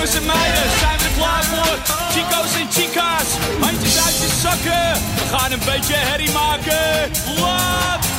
Jongens en meiden, zijn we er klaar voor? Chico's en chica's, handjes uit je zakken. We gaan een beetje herrie maken. Laat.